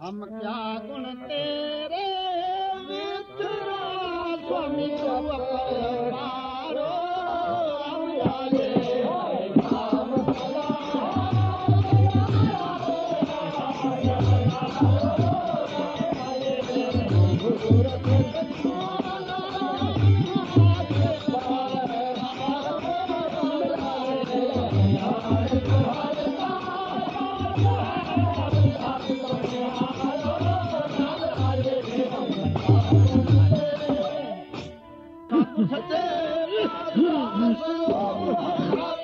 हम क्या गुण तेरे स्वामी हम Brasil!